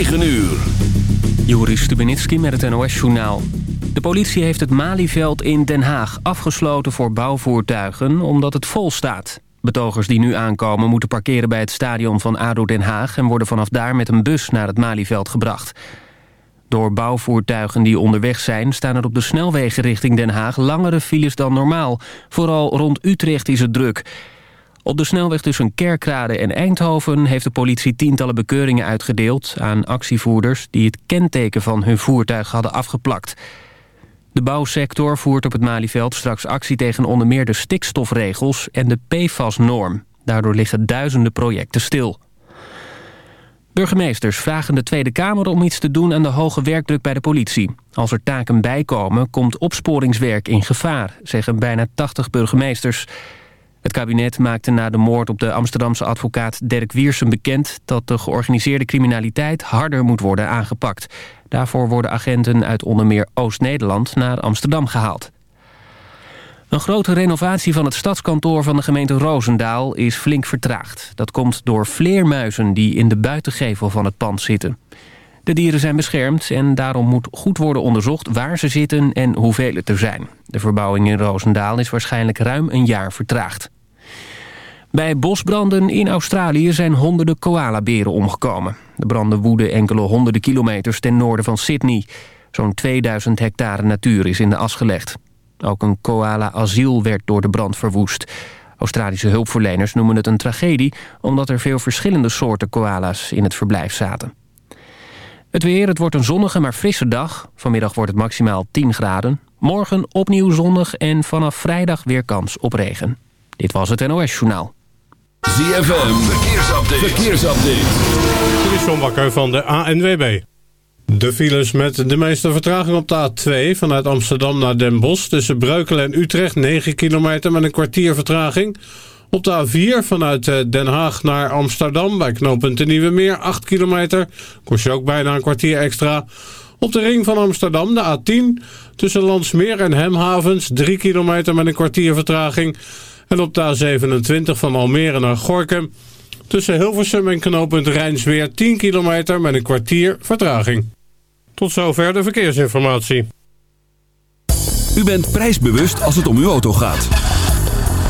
9 uur. Joris Stubenitski met het NOS-journaal. De politie heeft het Malieveld in Den Haag afgesloten voor bouwvoertuigen... omdat het vol staat. Betogers die nu aankomen moeten parkeren bij het stadion van ADO Den Haag... en worden vanaf daar met een bus naar het Malieveld gebracht. Door bouwvoertuigen die onderweg zijn... staan er op de snelwegen richting Den Haag langere files dan normaal. Vooral rond Utrecht is het druk... Op de snelweg tussen Kerkrade en Eindhoven heeft de politie tientallen bekeuringen uitgedeeld aan actievoerders die het kenteken van hun voertuig hadden afgeplakt. De bouwsector voert op het Malieveld straks actie tegen onder meer de stikstofregels en de PFAS-norm. Daardoor liggen duizenden projecten stil. Burgemeesters vragen de Tweede Kamer om iets te doen aan de hoge werkdruk bij de politie. Als er taken bijkomen, komt opsporingswerk in gevaar, zeggen bijna 80 burgemeesters. Het kabinet maakte na de moord op de Amsterdamse advocaat Dirk Wiersen bekend... dat de georganiseerde criminaliteit harder moet worden aangepakt. Daarvoor worden agenten uit onder meer Oost-Nederland naar Amsterdam gehaald. Een grote renovatie van het stadskantoor van de gemeente Roosendaal is flink vertraagd. Dat komt door vleermuizen die in de buitengevel van het pand zitten. De dieren zijn beschermd en daarom moet goed worden onderzocht waar ze zitten en hoeveel het er zijn. De verbouwing in Roosendaal is waarschijnlijk ruim een jaar vertraagd. Bij bosbranden in Australië zijn honderden koalaberen omgekomen. De branden woeden enkele honderden kilometers ten noorden van Sydney. Zo'n 2000 hectare natuur is in de as gelegd. Ook een koala-asiel werd door de brand verwoest. Australische hulpverleners noemen het een tragedie... omdat er veel verschillende soorten koala's in het verblijf zaten. Het weer, het wordt een zonnige maar frisse dag. Vanmiddag wordt het maximaal 10 graden. Morgen opnieuw zonnig en vanaf vrijdag weer kans op regen. Dit was het NOS Journaal. ZFM, verkeersupdate. verkeersupdate. Dit is John Bakker van de ANWB. De files met de meeste vertraging op de A2 vanuit Amsterdam naar Den Bosch... tussen Breukelen en Utrecht 9 kilometer met een kwartier vertraging... Op de A4 vanuit eh, Den Haag naar Amsterdam bij knooppunt de Nieuwe Meer 8 kilometer. Kost je ook bijna een kwartier extra. Op de ring van Amsterdam de A10 tussen Landsmeer en Hemhavens 3 kilometer met een kwartier vertraging. En op de A27 van Almere naar Gorkum tussen Hilversum en knooppunt Rijnsweer 10 kilometer met een kwartier vertraging. Tot zover de verkeersinformatie. U bent prijsbewust als het om uw auto gaat.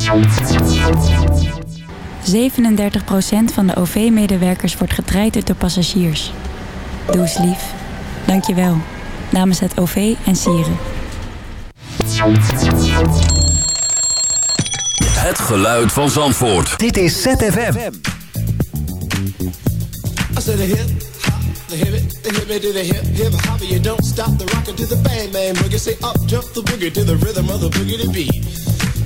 37% van de OV-medewerkers wordt getraind door passagiers. Doe eens lief. Dank je wel. Namens het OV en Sieren. Het geluid van Zandvoort. Dit is ZFM. I said a hip, hop, the hip it, the hip it to the hip, hip hop, you don't stop the rockin' to the bang bang boogie. Say up, jump the boogie to the rhythm of the boogie to beat.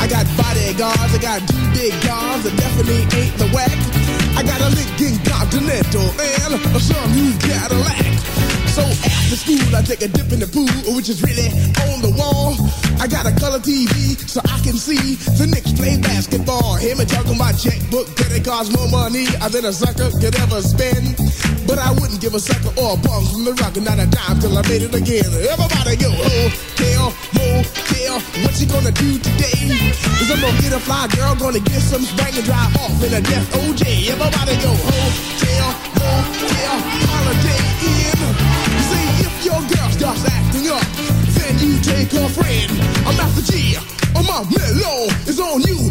I got bodyguards, I got two big guns that definitely ain't the whack. I got a Lincoln Continental and some new Cadillac. So after school, I take a dip in the pool, which is really on the wall. I got a color TV so I can see the Knicks play basketball. Him and talking my checkbook, that it costs more money than a sucker could ever spend. But I wouldn't give a sucker or a bum from the rock and not a dime till I made it again. Everybody go, oh, hotel, what you gonna do today? Cause I'm gonna get a fly girl, gonna get some spank and drive off in a death OJ. Everybody go, hotel, motel, holiday in See if your girl starts acting up, then you take her friend. I'm Master G. I'm my mellow is on you,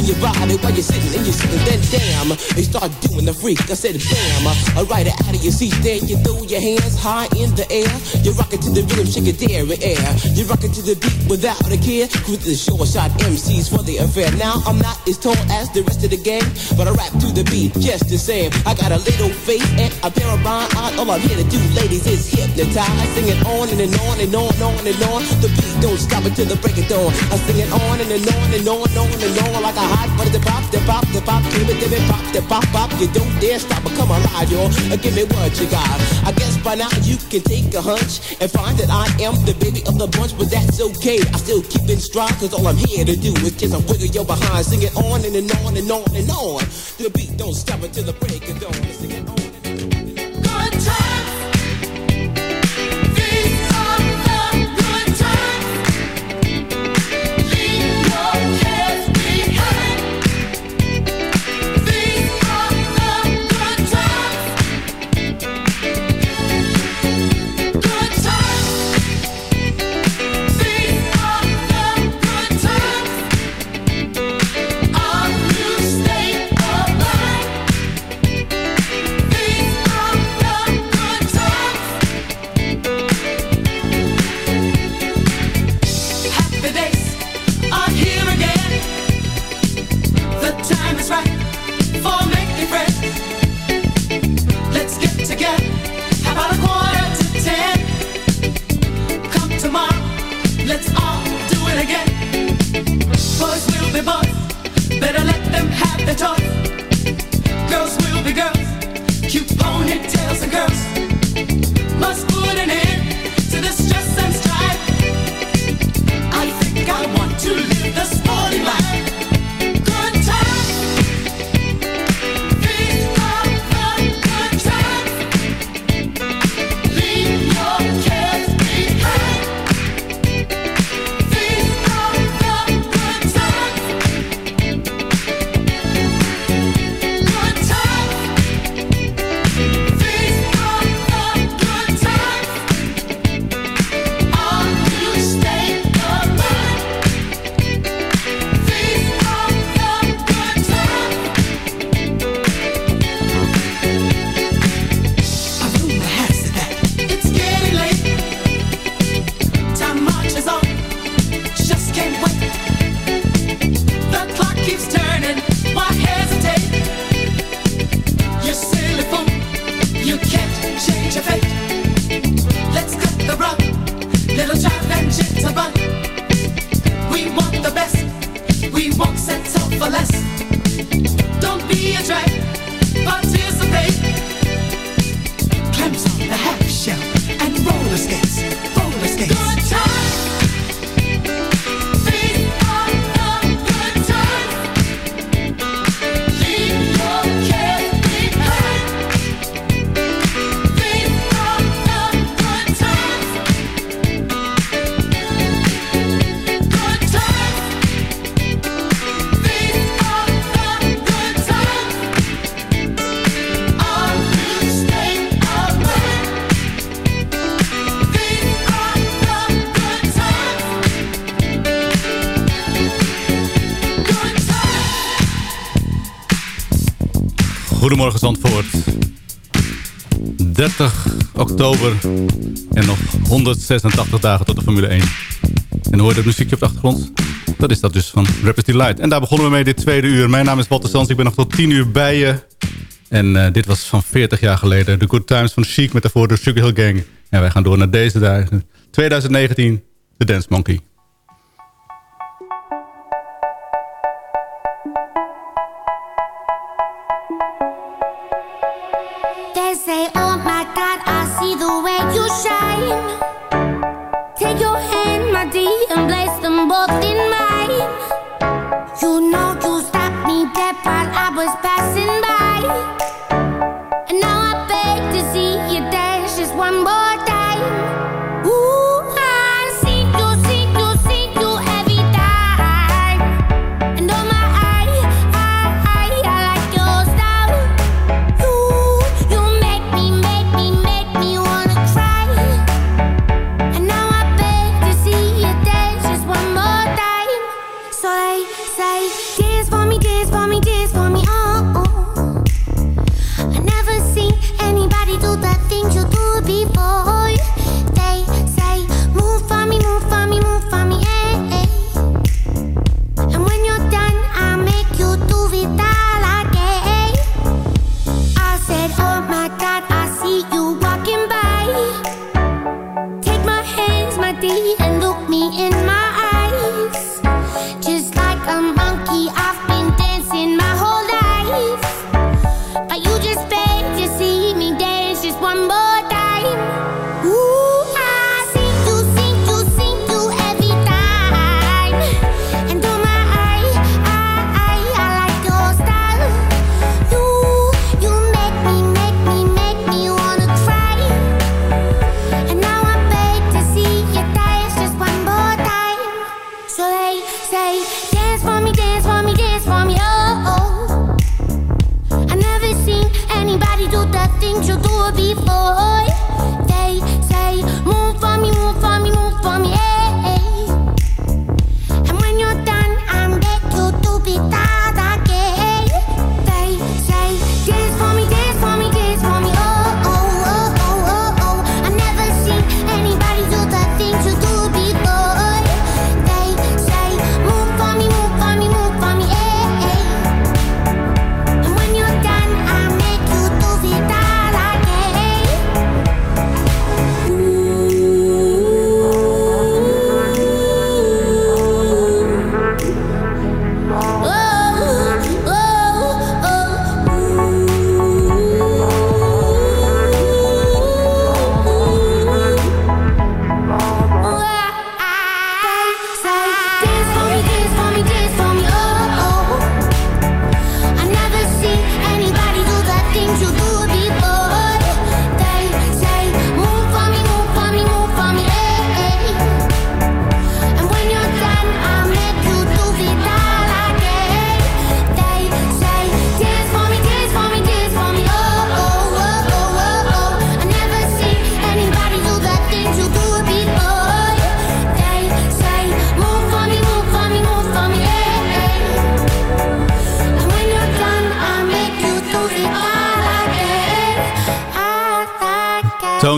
your body while you're sitting and you're sitting. Then damn, you start doing the freak. I said bam, alright out of your seat. Then you throw your hands high in the air. You're rocking to the rhythm, shake it there air. You're rocking to the beat without a care. Cruise the short shot MCs for the affair. Now I'm not as tall as the rest of the gang, but I rap to the beat just the same. I got a little face and a pair of rhyme eyes. All I'm here to do, ladies, is hypnotize. Sing it on and, and on and on and on and on. The beat don't stop until the break of dawn. I sing it on and, and on and on and on and on like a hot butter. The pop, the pop, the pop, give it, give it, pop, the pop, pop. You don't dare stop, but come alive, y'all. Uh, give me what you got. I guess by now you can take a hunch and find that I am the baby of the bunch, but that's okay. I still keep it strong, cause all I'm here to do is just a wiggle your behind. Sing it on and, and on and on and on. The beat don't stop until the break of dawn. Sing it on. Goedemorgen Zandvoort. 30 oktober en nog 186 dagen tot de Formule 1. En hoor je dat muziekje op de achtergrond? Dat is dat dus van Rapid Light. En daar begonnen we mee dit tweede uur. Mijn naam is Walter Sans, ik ben nog tot 10 uur bij je. En uh, dit was van 40 jaar geleden. The Good Times van Chic met daarvoor de Sugar Hill Gang. En wij gaan door naar deze dagen. 2019, The Dance Monkey. was back.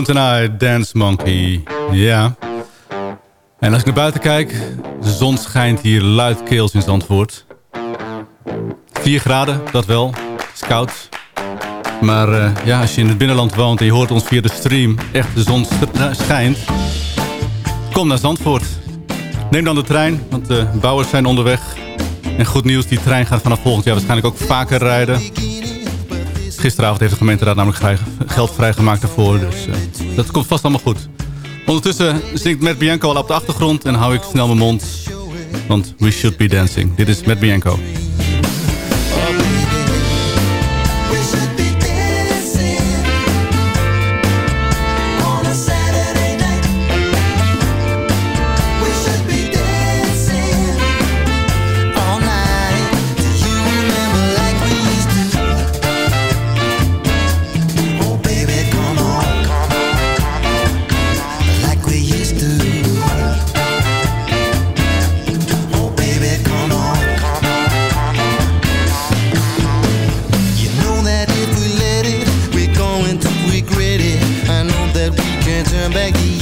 Tonight, Dance Monkey. Ja. En als ik naar buiten kijk, de zon schijnt hier luidkeels in Zandvoort. 4 graden, dat wel. Is koud. Maar uh, ja, als je in het binnenland woont en je hoort ons via de stream... echt de zon schijnt, kom naar Zandvoort. Neem dan de trein, want de bouwers zijn onderweg. En goed nieuws, die trein gaat vanaf volgend jaar waarschijnlijk ook vaker rijden. Gisteravond heeft de gemeenteraad namelijk geld vrijgemaakt daarvoor. Dus uh, dat komt vast allemaal goed. Ondertussen zingt Matt Bianco al op de achtergrond en hou ik snel mijn mond. Want we should be dancing. Dit is Matt Bianco. turn back the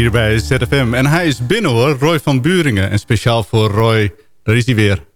hier bij ZFM. En hij is binnen hoor, Roy van Buringen. En speciaal voor Roy, daar is hij weer.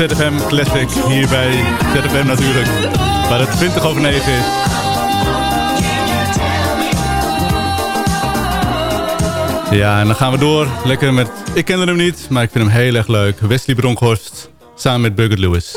ZFM Classic hier bij ZFM natuurlijk. Waar het 20 over 9 is. Ja, en dan gaan we door. Lekker met... Ik kende hem niet, maar ik vind hem heel erg leuk. Wesley Bronkhorst samen met Burger Lewis.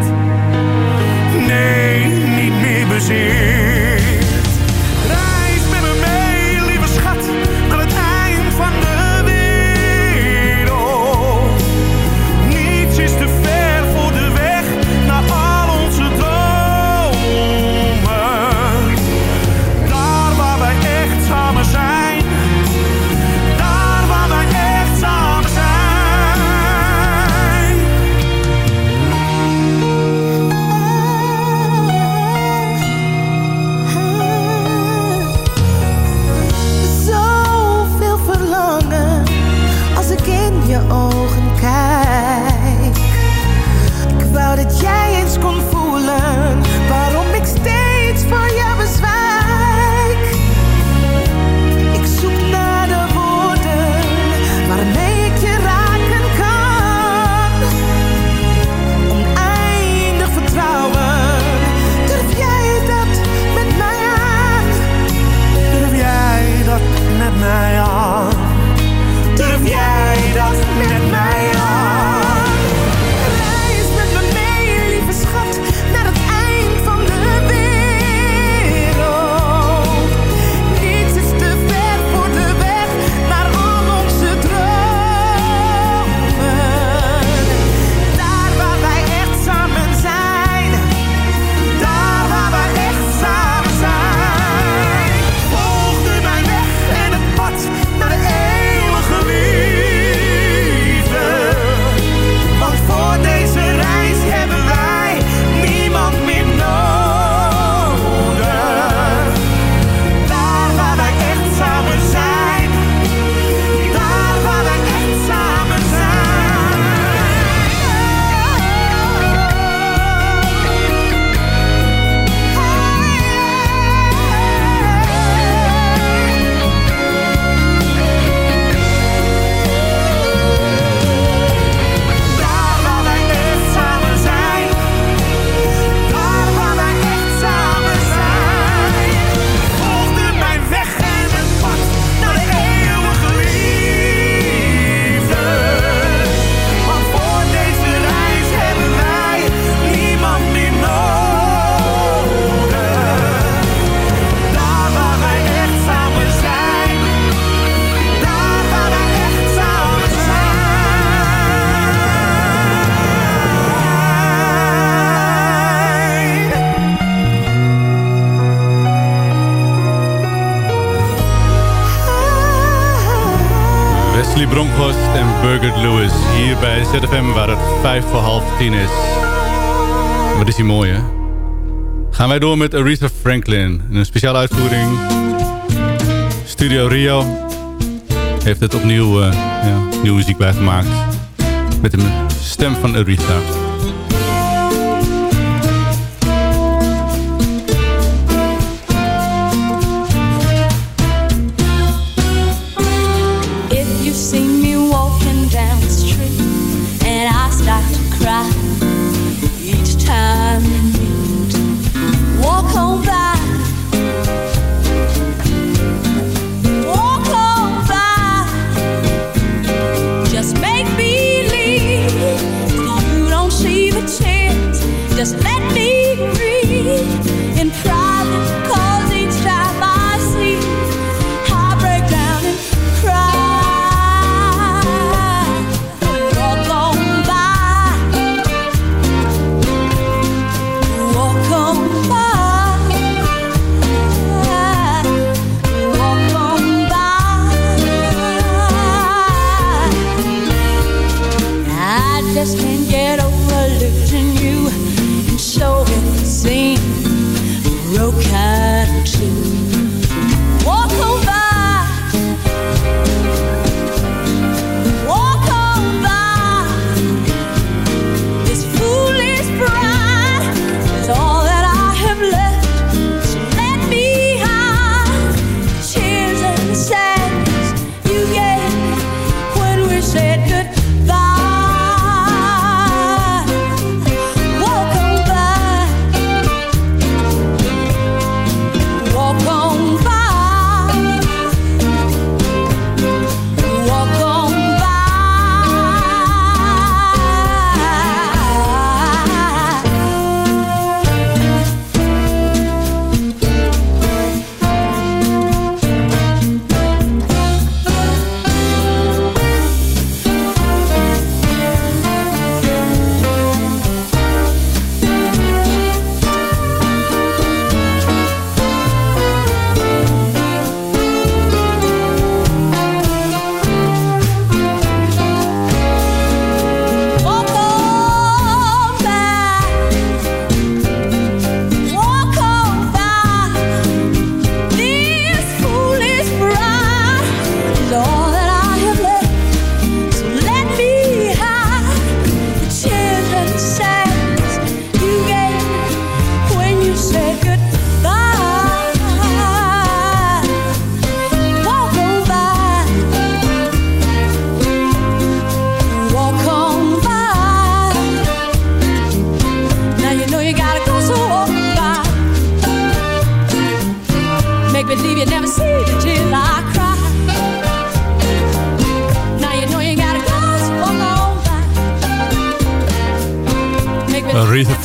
Nee, niet meer bezit. Burger Lewis. Hier bij ZFM waar het vijf voor half tien is. Wat is die mooi, hè? Gaan wij door met Aretha Franklin. een speciale uitvoering. Studio Rio heeft het opnieuw uh, ja, nieuwe muziek bijgemaakt. Met de stem van Aretha.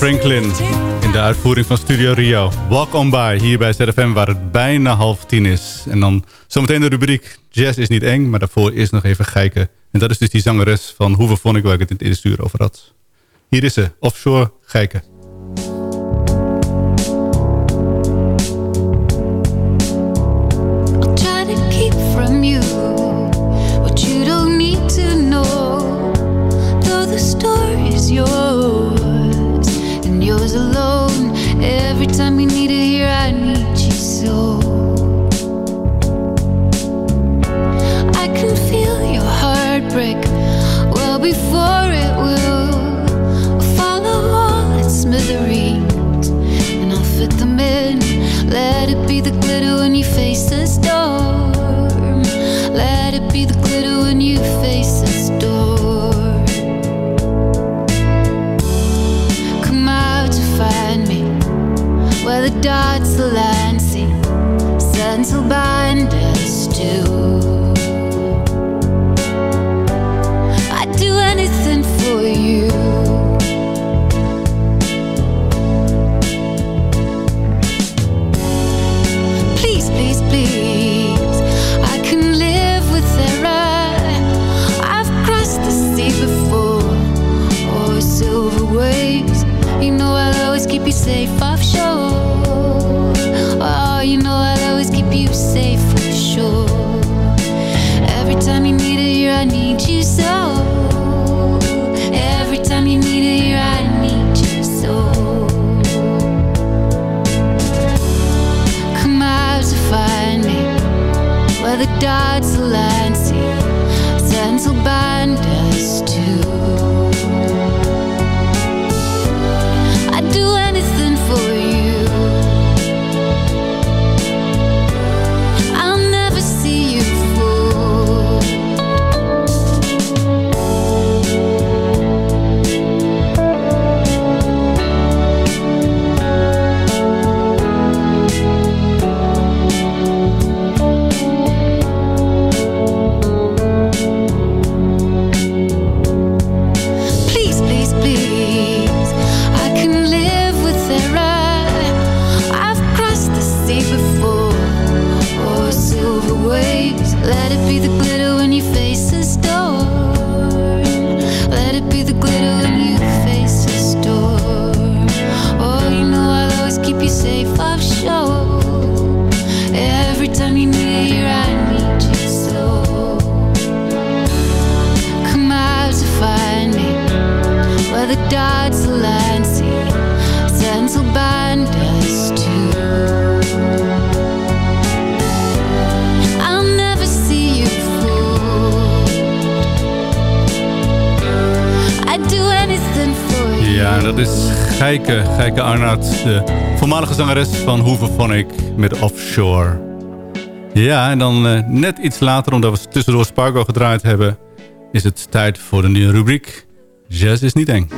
In de uitvoering van Studio Rio. Walk on by hier bij ZFM waar het bijna half tien is. En dan zometeen de rubriek Jazz is niet eng, maar daarvoor eerst nog even kijken. En dat is dus die zangeres van Hoeveel vond ik waar ik het in het eerste uur over had. Hier is ze, Offshore Geiken. Let it be the glitter when you face the storm. Let it be the glitter when you face the storm. Come out to find me where the dots align. See, sense will Geike Arnoud, de voormalige zangeres van Hooverphonic met Offshore. Ja, en dan eh, net iets later, omdat we tussendoor Spargo gedraaid hebben... is het tijd voor de nieuwe rubriek. Jazz is niet eng.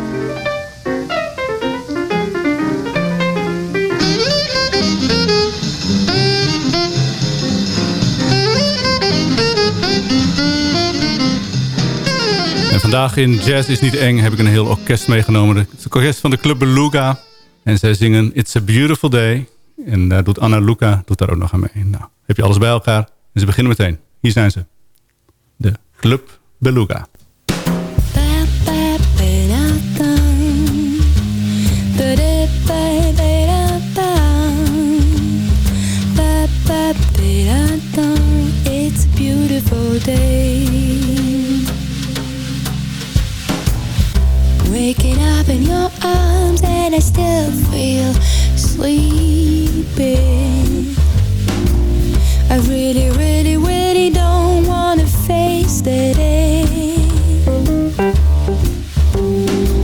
Vandaag in Jazz is niet eng heb ik een heel orkest meegenomen. Het orkest van de Club Beluga. En zij zingen It's a Beautiful Day. En daar doet Anna Luca doet daar ook nog aan mee. Nou, heb je alles bij elkaar. En ze beginnen meteen. Hier zijn ze. De Club Beluga. It's a beautiful day. In your arms and I still feel sleeping. I really, really, really don't wanna face the day.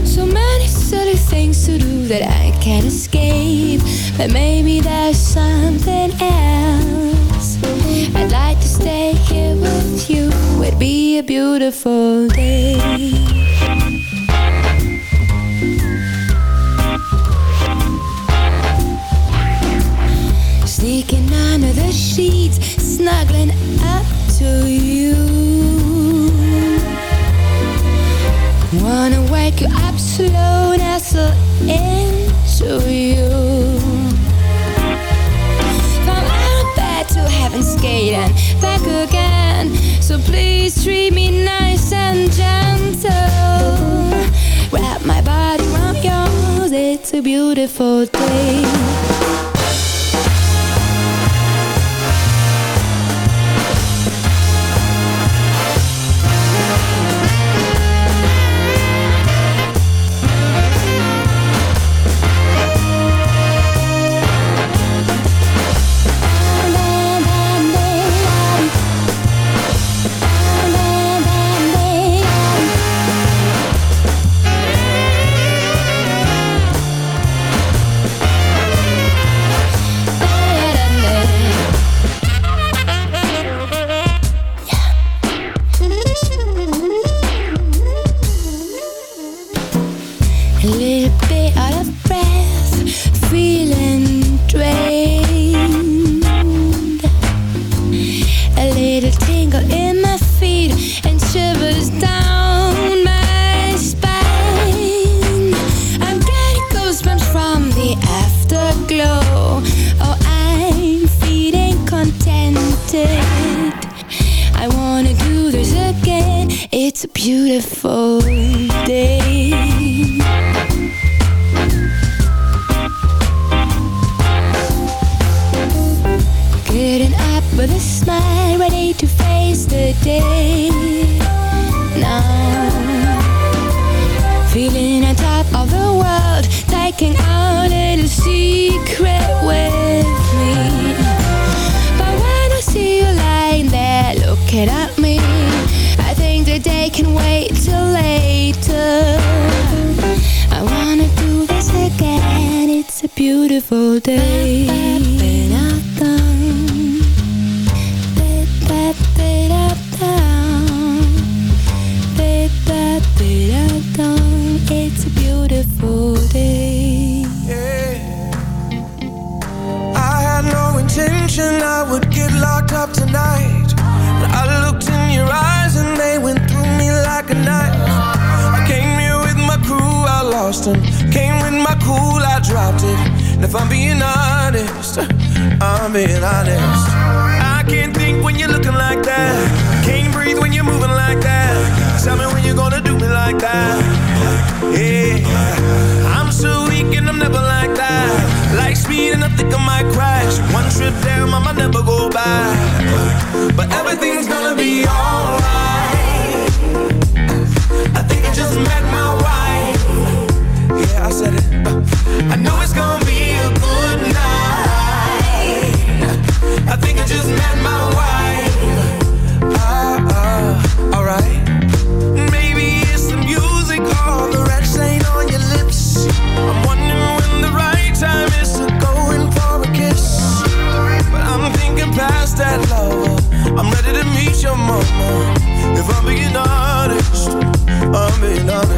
So many silly things to do that I can't escape. But maybe there's something else. I'd like to stay here with you. It'd be a beautiful day. Sneaking under the sheets, snuggling up to you. Wanna wake you up slow, nestle into you. From out of bed to heaven skating back again. So please treat me nice and gentle. Wrap my body around yours, it's a beautiful day. A beautiful day. It's a beautiful day. I had no intention I would get locked up tonight. I looked in your eyes and they went through me like a knife. Lost them. Came with my cool, I dropped it. And if I'm being honest, I'm being honest. I can't think when you're looking like that. Can't breathe when you're moving like that. Tell me when you're gonna do me like that. Yeah, I'm so weak and I'm never like that. Like speed and I think I might crash. One trip down, I might never go back. But everything's gonna be alright. I think I just met my wife. Yeah, I said it. I know it's gonna be a good night. I think I just met my wife. Ah, ah, alright. Maybe it's the music or the red stain on your lips. I'm wondering when the right time is to go in for a kiss. But I'm thinking past that lover. I'm ready to meet your mama. If I'm being honest, I'm being honest.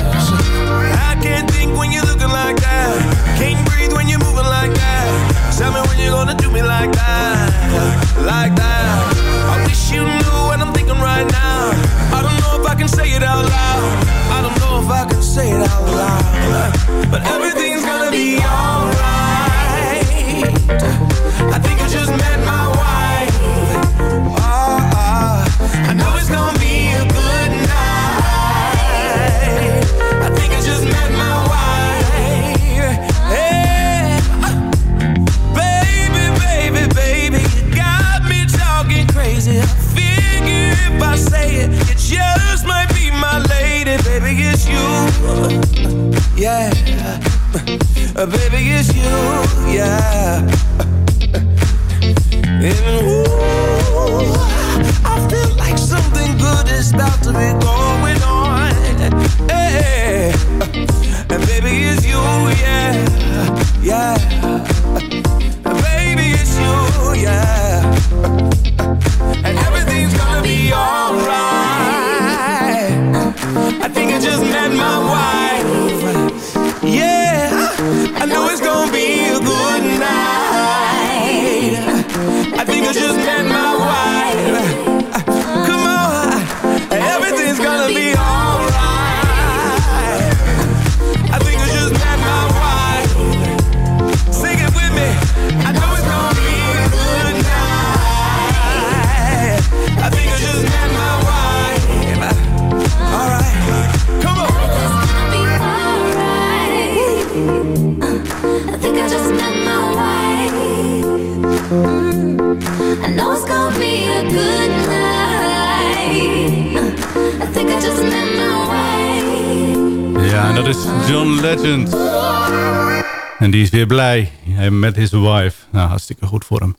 If I can say it out loud. But everything's gonna be alright. Weer blij Hij met his wife. Nou, hartstikke goed voor hem.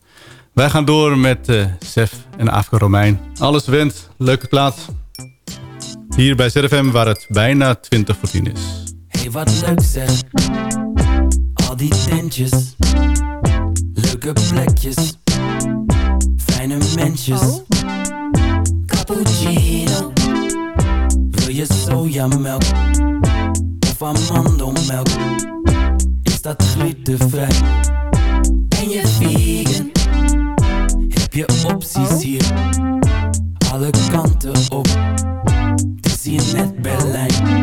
Wij gaan door met eh Sef en Afro Romein. Alles went, leuke plaat. Hier bij ZFM waar het bijna 20 voor 10 is. Hey, wat leuk zeg. Al die tentjes. Leuke plekjes. Fijne mensjes. Cappuccino. Wil je sojamelk? Of amandelmelk? Dat glutenvrij? Ben je vegan? Heb je opties hier? Alle kanten op. Het is hier net Berlijn.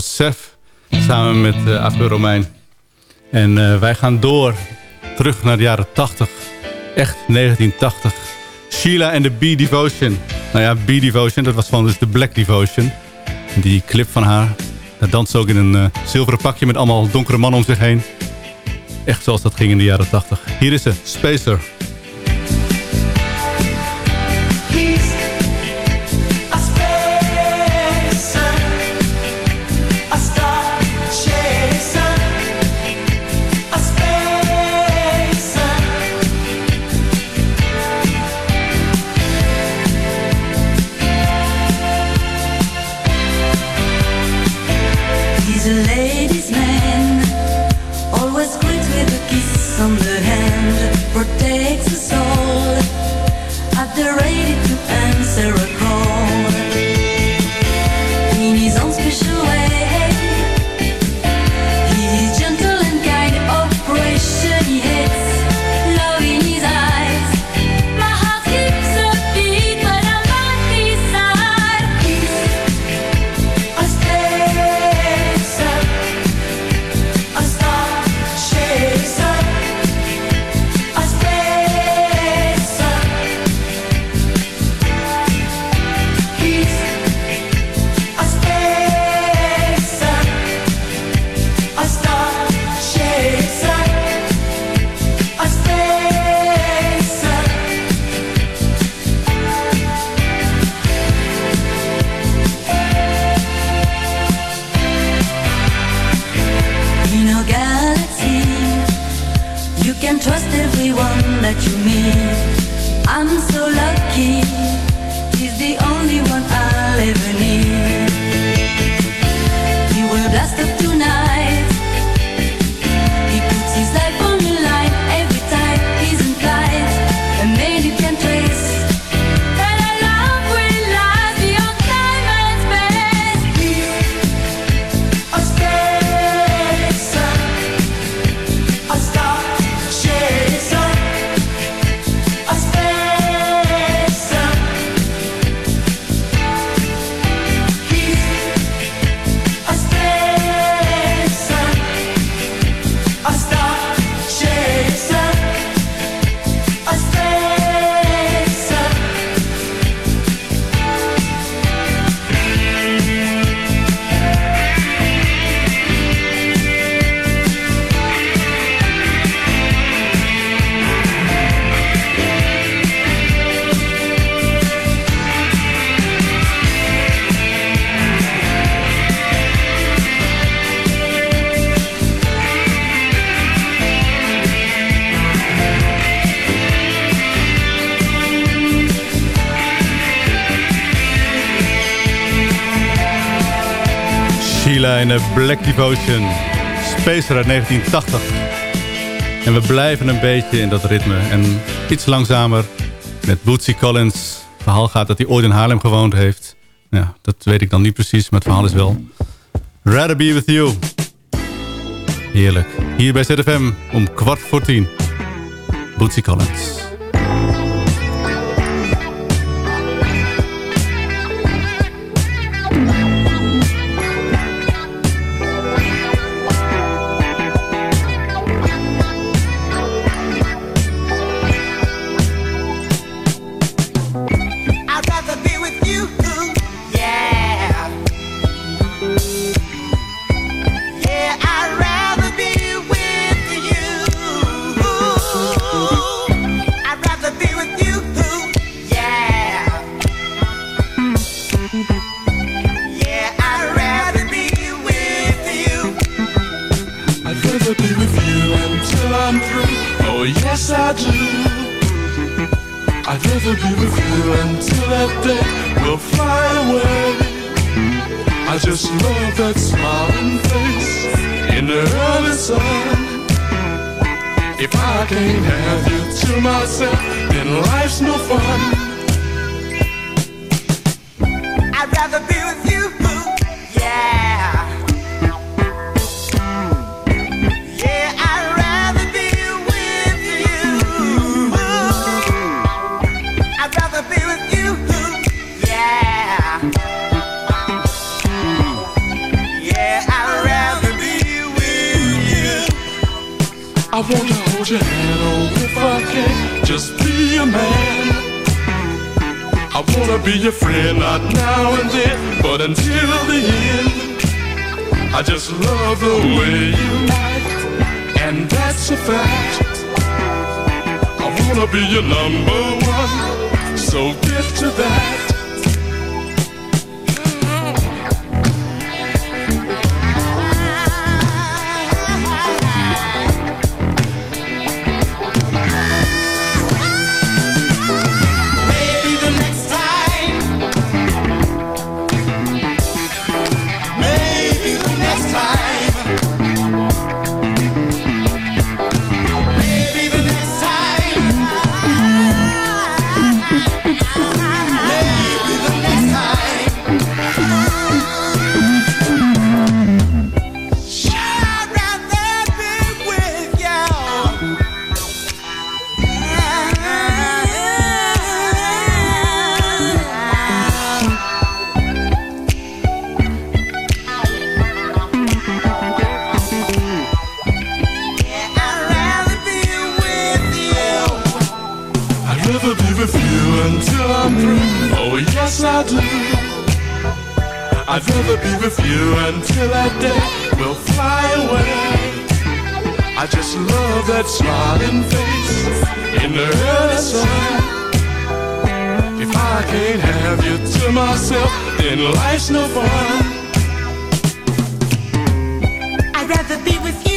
was Sef samen met eh, uh, Afro Romein. En eh, wij gaan door, terug naar de jaren 80. Echt 1980. Sheila en de B-Devotion. Nou ja, B-Devotion, dat was van dus de Black Devotion. Die clip van haar, dat danst ook in een eh, zilveren pakje... met allemaal donkere mannen om zich heen. Echt zoals dat ging in de jaren 80. Hier is ze, Spacer. In de Black Devotion. Spacer uit 1980. En we blijven een beetje in dat ritme. En iets langzamer met Bootsy Collins. Het verhaal gaat dat hij ooit in Haarlem gewoond heeft. Ja, dat weet ik dan niet precies, maar het verhaal is wel... Rather Be With You. Heerlijk. Hier bij ZFM om kwart voor tien. Bootsy Collins. I can't have you to myself, then life's no fun. I'd rather be your hand, oh, if I can, just be a man. I wanna be your friend, not now and then, but until the end. I just love the way you act, and that's a fact. I wanna be your number one, so get to that. I'd rather be with you until that day will fly away. I just love that smiling face in the early sun. If I can't have you to myself, then life's no fun. I'd rather be with you,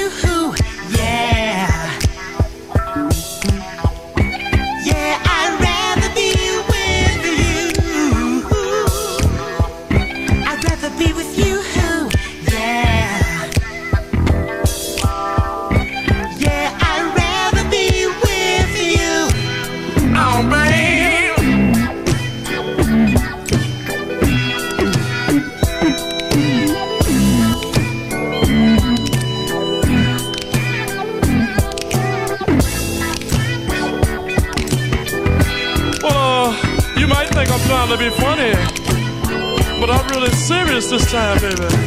baby.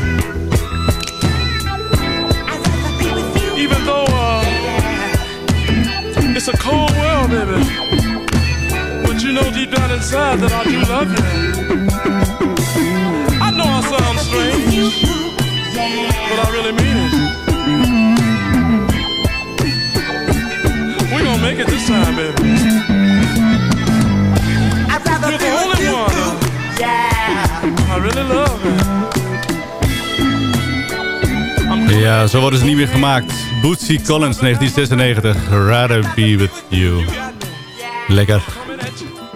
Zo worden ze niet meer gemaakt. Bootsy Collins, 1996. Rather be with you. Lekker.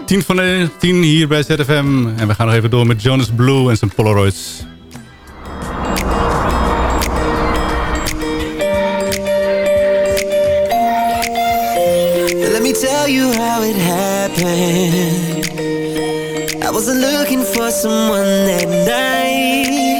10 van de 10 hier bij ZFM. En we gaan nog even door met Jonas Blue en zijn Polaroids. Let me tell you how it happened. I wasn't looking for someone that night.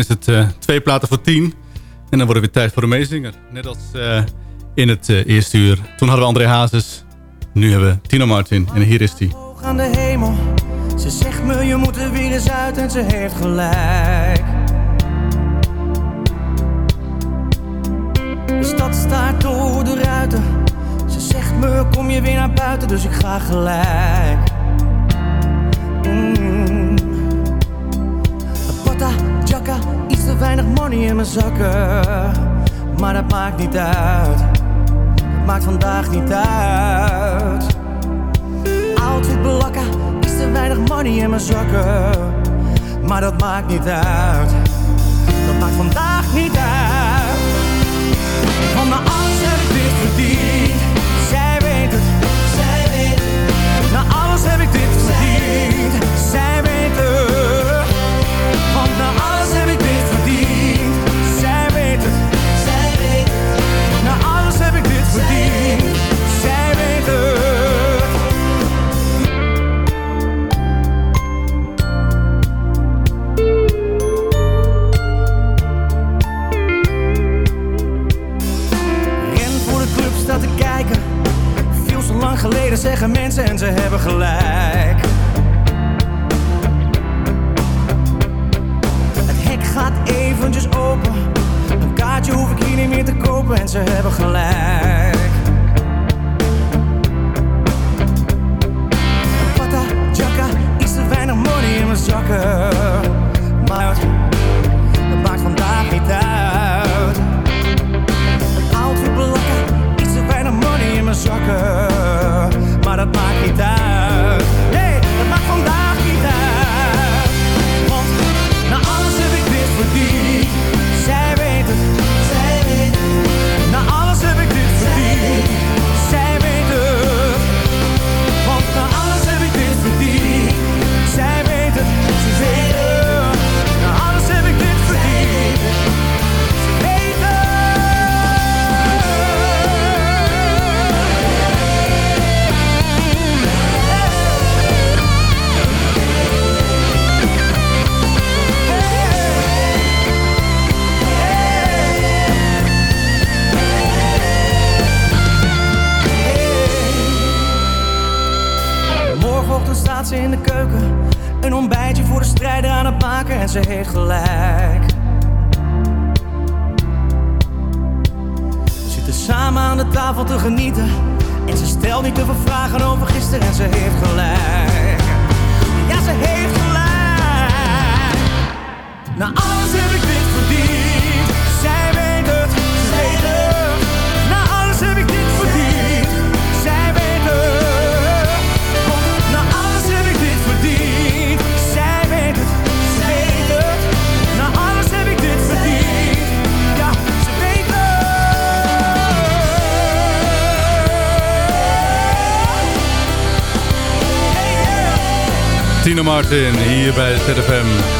is het uh, twee platen voor tien. En dan wordt het weer tijd voor de meezinger. Net als uh, in het uh, eerste uur. Toen hadden we André Hazes. Nu hebben we Tino Martin. En hier is hij. aan de hemel. Ze zegt me je moet er weer eens uit en ze heeft gelijk. De stad staat door de ruiten. Ze zegt me kom je weer naar buiten dus ik ga gelijk. zakken, maar dat maakt niet uit. Dat maakt vandaag niet uit. Altijd blakken, is te weinig money in mijn zakken, maar dat maakt niet uit. Dat maakt vandaag niet uit. van mijn alles heb ik dit verdiend. Zij weet het, zij weet het. Na alles heb ik dit verdiend. Zij weet het. geleden zeggen mensen en ze hebben gelijk. Het hek gaat eventjes open. Een kaartje hoef ik hier niet meer te kopen en ze hebben gelijk. Pata, jaka, is te weinig money in mijn zakken. Maar dat maakt vandaag niet uit. Oud blakken, is te weinig money in mijn zakken. Martin hier bij ZFM.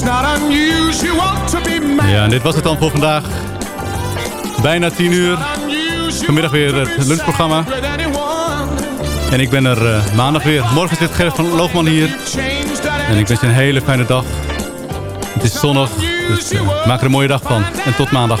It's not unusual to be mad. Ja, en dit was het dan voor vandaag. Bijna 10 uur. Vanmiddag weer het lunchprogramma. En ik ben er eh, maandag weer. Morgen zit Gerrit van Loogman hier. En ik wens je een hele fijne dag. Het is zonnig, dus eh, maak er een mooie dag van. En tot maandag.